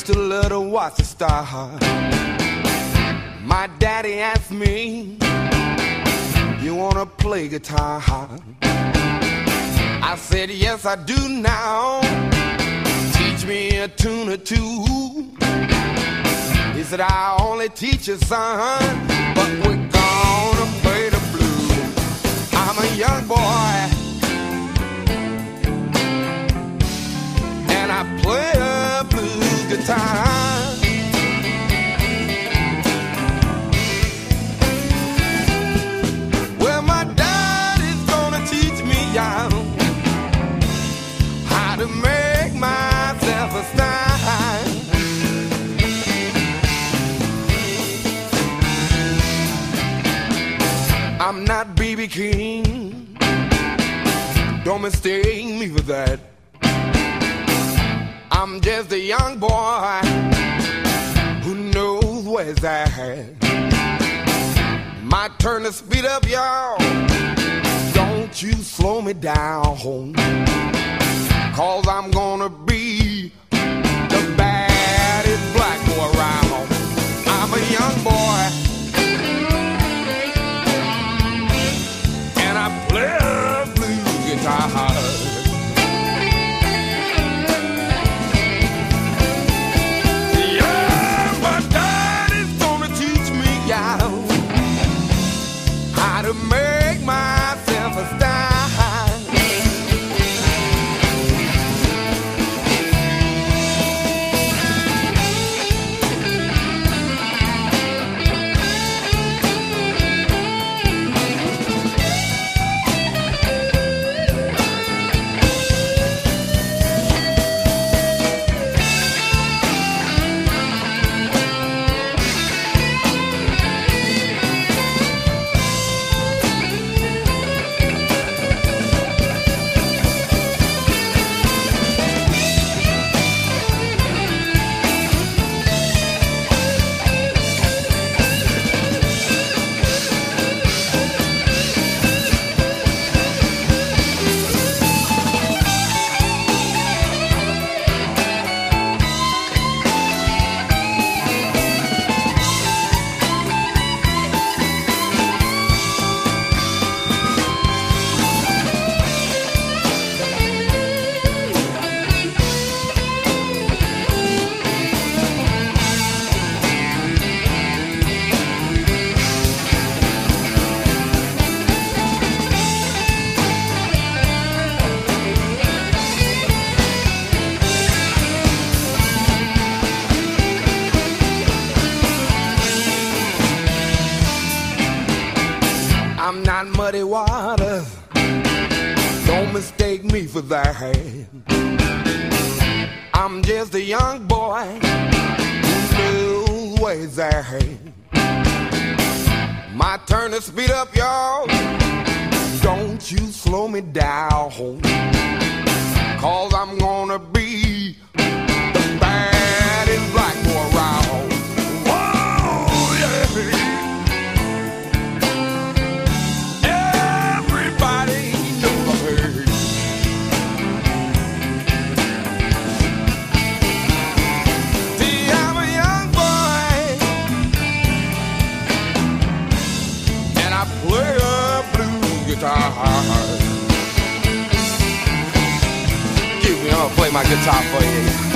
used to love to watch the stars. My daddy asked me, You wanna play guitar? I said, Yes, I do now. Teach me a tune or two. He said, I only teach you, son, but we're gonna play the blues. I'm a young boy, and I play King. Don't mistake me for that. I'm just a young boy who knows where's at. My turn to speed up, y'all. Don't you slow me down. Cause I'm gonna muddy water. Don't mistake me for that. I'm just a young boy who knows where's at. My turn to speed up, y'all. Don't you slow me down. Cause I'm gonna be I'm play my guitar for you.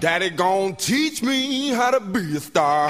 Daddy gonna teach me how to be a star.